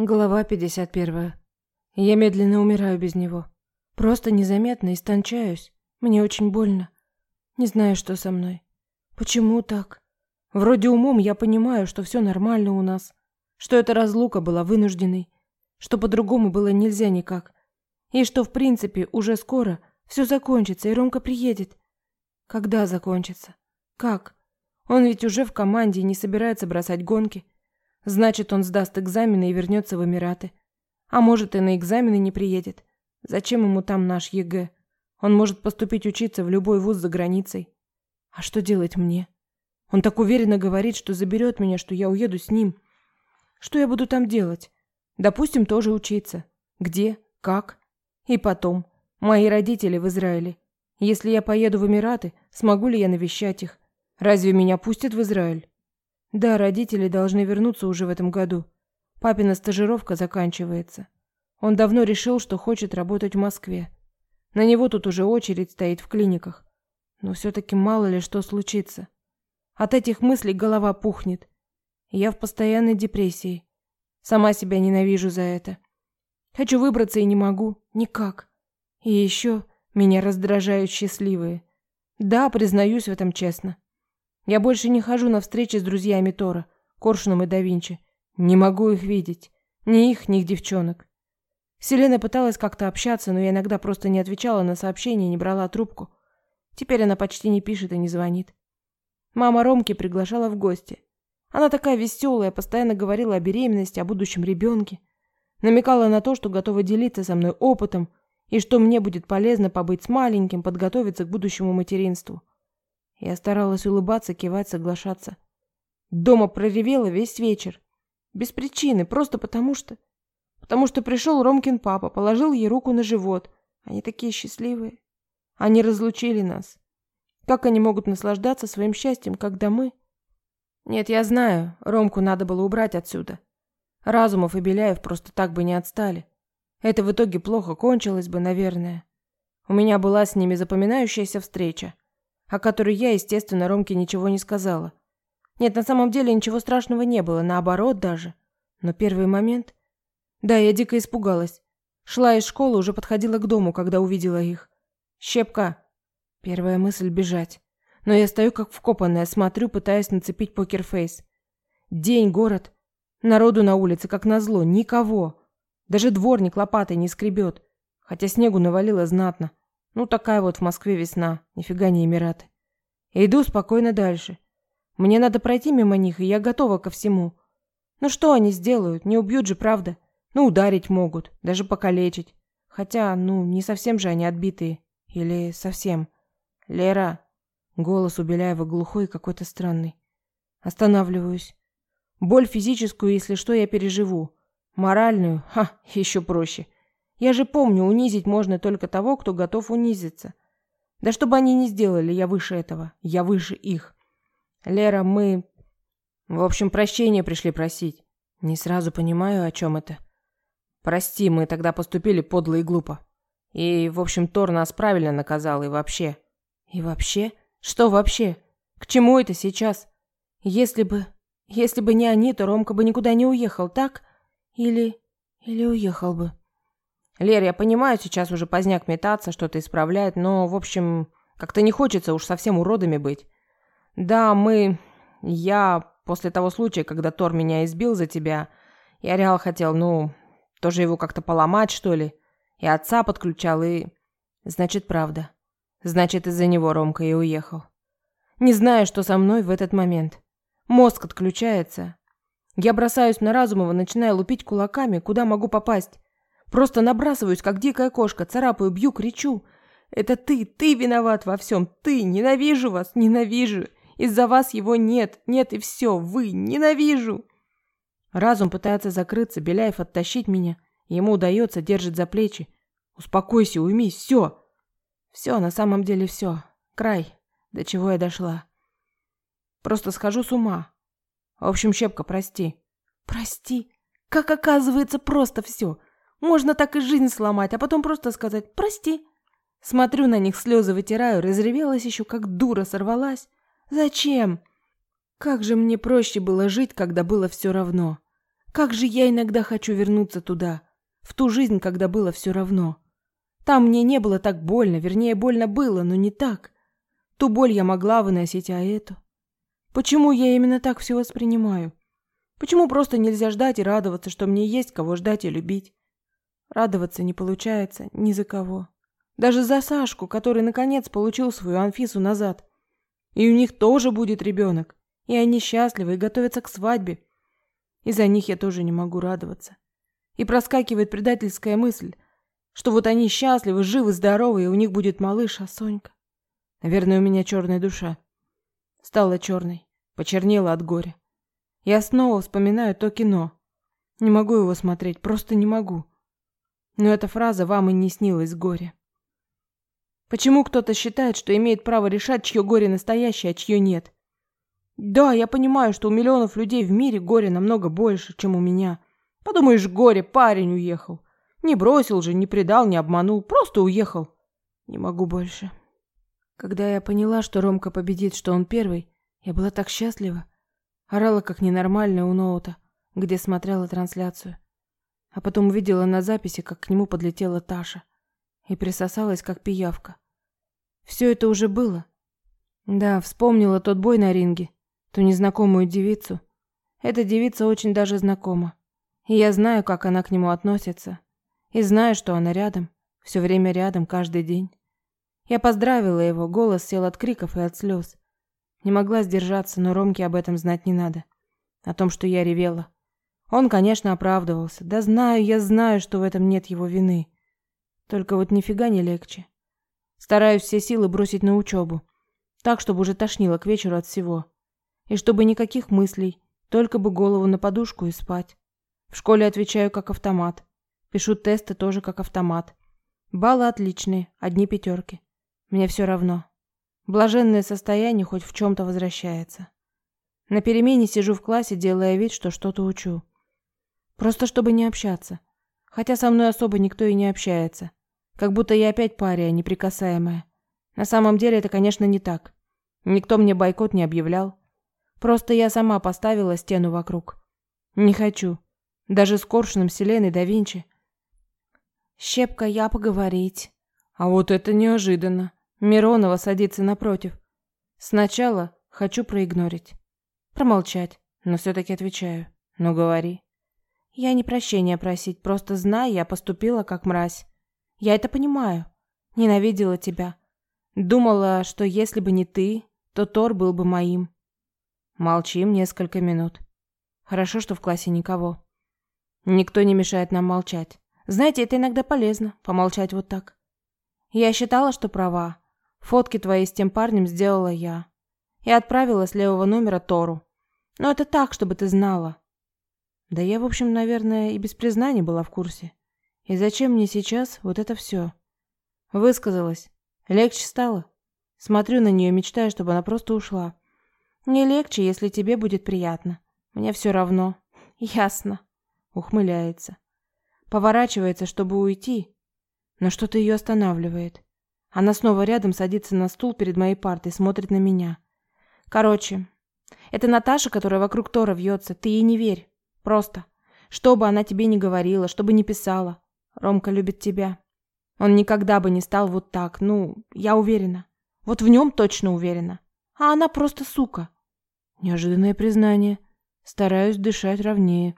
Глава 51. Я медленно умираю без него. Просто незаметно истончаюсь. Мне очень больно. Не знаю, что со мной. Почему так? Вроде умом я понимаю, что все нормально у нас, что эта разлука была вынужденной, что по-другому было нельзя никак, и что, в принципе, уже скоро все закончится, и Ромка приедет. Когда закончится? Как? Он ведь уже в команде и не собирается бросать гонки. Значит, он сдаст экзамены и вернется в Эмираты. А может, и на экзамены не приедет. Зачем ему там наш ЕГЭ? Он может поступить учиться в любой вуз за границей. А что делать мне? Он так уверенно говорит, что заберет меня, что я уеду с ним. Что я буду там делать? Допустим, тоже учиться. Где? Как? И потом. Мои родители в Израиле. Если я поеду в Эмираты, смогу ли я навещать их? Разве меня пустят в Израиль? Да, родители должны вернуться уже в этом году. Папина стажировка заканчивается. Он давно решил, что хочет работать в Москве. На него тут уже очередь стоит в клиниках. Но все-таки мало ли что случится. От этих мыслей голова пухнет. Я в постоянной депрессии. Сама себя ненавижу за это. Хочу выбраться и не могу. Никак. И еще меня раздражают счастливые. Да, признаюсь в этом честно. Я больше не хожу на встречи с друзьями Тора, Коршуном и да Винчи. Не могу их видеть. Ни их, ни их девчонок. Селена пыталась как-то общаться, но я иногда просто не отвечала на сообщения, не брала трубку. Теперь она почти не пишет и не звонит. Мама Ромки приглашала в гости. Она такая веселая, постоянно говорила о беременности, о будущем ребенке. Намекала на то, что готова делиться со мной опытом, и что мне будет полезно побыть с маленьким, подготовиться к будущему материнству. Я старалась улыбаться, кивать, соглашаться. Дома проревела весь вечер. Без причины, просто потому что... Потому что пришел Ромкин папа, положил ей руку на живот. Они такие счастливые. Они разлучили нас. Как они могут наслаждаться своим счастьем, когда мы... Нет, я знаю, Ромку надо было убрать отсюда. Разумов и Беляев просто так бы не отстали. Это в итоге плохо кончилось бы, наверное. У меня была с ними запоминающаяся встреча о которой я, естественно, Ромке ничего не сказала. Нет, на самом деле ничего страшного не было, наоборот даже. Но первый момент... Да, я дико испугалась. Шла из школы, уже подходила к дому, когда увидела их. Щепка. Первая мысль бежать. Но я стою как вкопанная, смотрю, пытаясь нацепить покерфейс. День, город. Народу на улице, как назло, никого. Даже дворник лопатой не скребет. Хотя снегу навалило знатно. Ну, такая вот в Москве весна, нифига не Эмираты. иду спокойно дальше. Мне надо пройти мимо них, и я готова ко всему. Ну что они сделают? Не убьют же, правда? Ну, ударить могут, даже покалечить. Хотя, ну, не совсем же они отбитые. Или совсем. Лера. Голос у Беляева глухой и какой-то странный. Останавливаюсь. Боль физическую, если что, я переживу. Моральную? Ха, еще проще. Я же помню, унизить можно только того, кто готов унизиться. Да что бы они ни сделали, я выше этого. Я выше их. Лера, мы... В общем, прощения пришли просить. Не сразу понимаю, о чем это. Прости, мы тогда поступили подло и глупо. И, в общем, Тор нас правильно наказал, и вообще... И вообще? Что вообще? К чему это сейчас? Если бы... Если бы не они, то Ромка бы никуда не уехал, так? Или... Или уехал бы. Лер, я понимаю, сейчас уже поздняк метаться, что-то исправлять, но, в общем, как-то не хочется уж совсем уродами быть. Да, мы... Я... После того случая, когда Тор меня избил за тебя, я реал хотел, ну, тоже его как-то поломать, что ли. И отца подключал, и... Значит, правда. Значит, из-за него Ромка и уехал. Не знаю, что со мной в этот момент. Мозг отключается. Я бросаюсь на Разумова, начинаю лупить кулаками, куда могу попасть. Просто набрасываюсь, как дикая кошка, царапаю, бью, кричу. Это ты, ты виноват во всем, ты, ненавижу вас, ненавижу. Из-за вас его нет, нет и все, вы, ненавижу. Разум пытается закрыться, Беляев оттащить меня. Ему удается, держит за плечи. Успокойся, уймись, все. Все, на самом деле все. Край, до чего я дошла. Просто схожу с ума. В общем, Щепка, прости. Прости. Как оказывается, просто все. Можно так и жизнь сломать, а потом просто сказать «прости». Смотрю на них, слезы вытираю, разревелась еще, как дура сорвалась. Зачем? Как же мне проще было жить, когда было все равно. Как же я иногда хочу вернуться туда, в ту жизнь, когда было все равно. Там мне не было так больно, вернее, больно было, но не так. Ту боль я могла выносить, а эту... Почему я именно так все воспринимаю? Почему просто нельзя ждать и радоваться, что мне есть кого ждать и любить? Радоваться не получается ни за кого. Даже за Сашку, который наконец получил свою Анфису назад. И у них тоже будет ребенок. И они счастливы и готовятся к свадьбе. И за них я тоже не могу радоваться. И проскакивает предательская мысль, что вот они счастливы, живы, здоровы, и у них будет малыш, а Сонька... Наверное, у меня черная душа. Стала черной, почернела от горя. Я снова вспоминаю то кино. Не могу его смотреть, просто не могу. Но эта фраза вам и не снилась горе. Почему кто-то считает, что имеет право решать, чье горе настоящее, а чье нет? Да, я понимаю, что у миллионов людей в мире горе намного больше, чем у меня. Подумаешь, горе, парень уехал. Не бросил же, не предал, не обманул, просто уехал. Не могу больше. Когда я поняла, что Ромка победит, что он первый, я была так счастлива. Орала как ненормальная у ноута, где смотрела трансляцию. А потом увидела на записи, как к нему подлетела Таша и присосалась, как пиявка. Все это уже было. Да, вспомнила тот бой на ринге, ту незнакомую девицу. Эта девица очень даже знакома. И я знаю, как она к нему относится. И знаю, что она рядом, все время рядом, каждый день. Я поздравила его, голос сел от криков и от слез. Не могла сдержаться, но Ромке об этом знать не надо. О том, что я ревела. Он, конечно, оправдывался. Да знаю, я знаю, что в этом нет его вины. Только вот нифига не легче. Стараюсь все силы бросить на учебу. Так, чтобы уже тошнило к вечеру от всего. И чтобы никаких мыслей, только бы голову на подушку и спать. В школе отвечаю как автомат. Пишу тесты тоже как автомат. Баллы отличные, одни пятерки. Мне все равно. Блаженное состояние хоть в чем-то возвращается. На перемене сижу в классе, делая вид, что что-то учу. Просто чтобы не общаться. Хотя со мной особо никто и не общается. Как будто я опять пария, неприкасаемая. На самом деле это, конечно, не так. Никто мне бойкот не объявлял. Просто я сама поставила стену вокруг. Не хочу. Даже с Коршуном, Селеной, да Винчи. Щепка, я поговорить. А вот это неожиданно. Миронова садится напротив. Сначала хочу проигнорить. Промолчать, но все-таки отвечаю. Ну, говори. Я не прощения просить, просто знай, я поступила как мразь. Я это понимаю. Ненавидела тебя. Думала, что если бы не ты, то Тор был бы моим. Молчим несколько минут. Хорошо, что в классе никого. Никто не мешает нам молчать. Знаете, это иногда полезно, помолчать вот так. Я считала, что права, Фотки твои с тем парнем сделала я. И отправила с левого номера Тору. Но это так, чтобы ты знала. Да я, в общем, наверное, и без признания была в курсе. И зачем мне сейчас вот это все? Высказалась. Легче стало. Смотрю на нее, мечтаю, чтобы она просто ушла. Не легче, если тебе будет приятно. Мне все равно. Ясно. Ухмыляется. Поворачивается, чтобы уйти, но что-то ее останавливает. Она снова рядом садится на стул перед моей партой, смотрит на меня. Короче, это Наташа, которая вокруг Тора вьется. Ты ей не верь. Просто. Что бы она тебе ни говорила, что бы ни писала. Ромка любит тебя. Он никогда бы не стал вот так. Ну, я уверена. Вот в нем точно уверена. А она просто сука. Неожиданное признание. Стараюсь дышать ровнее.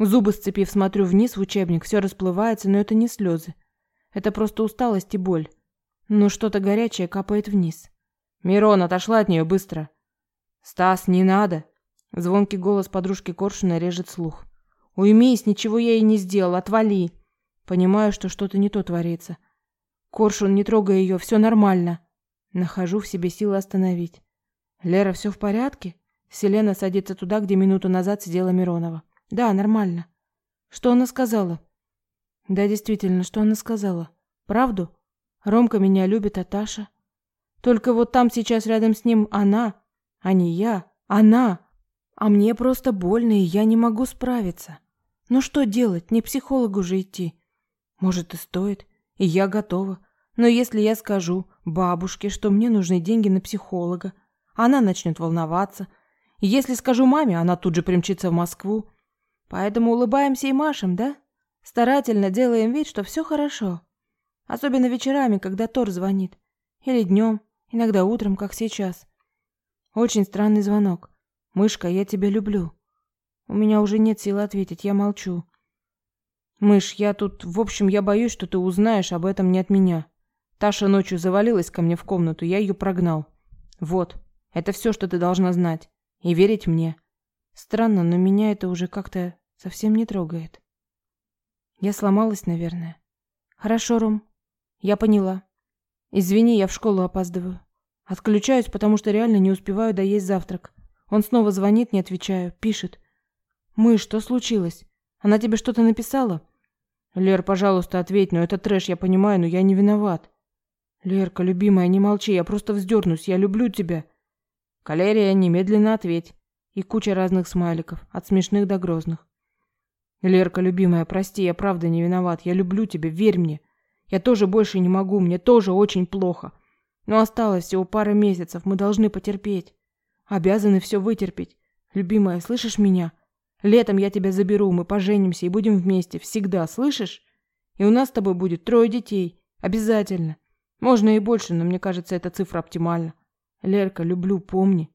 Зубы сцепив, смотрю вниз в учебник. Все расплывается, но это не слезы. Это просто усталость и боль но что-то горячее капает вниз. «Мирон, отошла от нее быстро!» «Стас, не надо!» Звонкий голос подружки Коршуна режет слух. «Уймись, ничего я ей не сделал, отвали!» Понимаю, что что-то не то творится. Коршун, не трогай ее, все нормально. Нахожу в себе силы остановить. Лера, все в порядке? Селена садится туда, где минуту назад сидела Миронова. Да, нормально. Что она сказала? Да, действительно, что она сказала? Правду? Ромка меня любит, а Таша? Только вот там сейчас рядом с ним она, а не я. Она. А мне просто больно, и я не могу справиться. Ну что делать? Не психологу же идти. Может, и стоит. И я готова. Но если я скажу бабушке, что мне нужны деньги на психолога, она начнет волноваться. Если скажу маме, она тут же примчится в Москву. Поэтому улыбаемся и машем, да? Старательно делаем вид, что все хорошо. Особенно вечерами, когда Тор звонит. Или днем, иногда утром, как сейчас. Очень странный звонок. «Мышка, я тебя люблю». У меня уже нет сил ответить, я молчу. «Мышь, я тут... В общем, я боюсь, что ты узнаешь об этом не от меня. Таша ночью завалилась ко мне в комнату, я ее прогнал. Вот, это все, что ты должна знать. И верить мне. Странно, но меня это уже как-то совсем не трогает. Я сломалась, наверное. Хорошо, Ром. Я поняла. Извини, я в школу опаздываю. Отключаюсь, потому что реально не успеваю доесть завтрак. Он снова звонит, не отвечаю, пишет. «Мы, что случилось? Она тебе что-то написала?» «Лер, пожалуйста, ответь, но это трэш, я понимаю, но я не виноват». «Лерка, любимая, не молчи, я просто вздернусь, я люблю тебя». «Калерия, немедленно ответь». И куча разных смайликов, от смешных до грозных. «Лерка, любимая, прости, я правда не виноват, я люблю тебя, верь мне. Я тоже больше не могу, мне тоже очень плохо. Но осталось всего пара месяцев, мы должны потерпеть. Обязаны все вытерпеть. Любимая, слышишь меня? Летом я тебя заберу, мы поженимся и будем вместе, всегда, слышишь? И у нас с тобой будет трое детей. Обязательно. Можно и больше, но мне кажется, эта цифра оптимальна. Лерка, люблю, помни.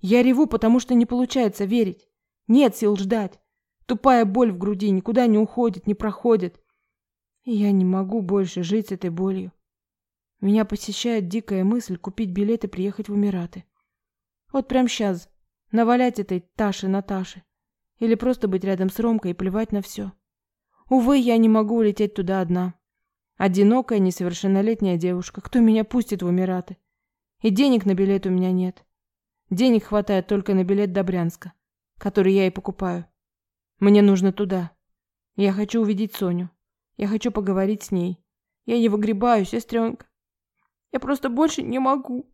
Я реву, потому что не получается верить. Нет сил ждать. Тупая боль в груди никуда не уходит, не проходит. И я не могу больше жить с этой болью. Меня посещает дикая мысль купить билет и приехать в Эмираты. Вот прям сейчас. Навалять этой Таше Наташе. Или просто быть рядом с Ромкой и плевать на все. Увы, я не могу улететь туда одна. Одинокая, несовершеннолетняя девушка. Кто меня пустит в Эмираты? И денег на билет у меня нет. Денег хватает только на билет до Брянска, который я и покупаю. Мне нужно туда. Я хочу увидеть Соню. Я хочу поговорить с ней. Я не выгребаю, сестренка. Я просто больше не могу.